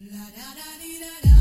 La da da dee da da.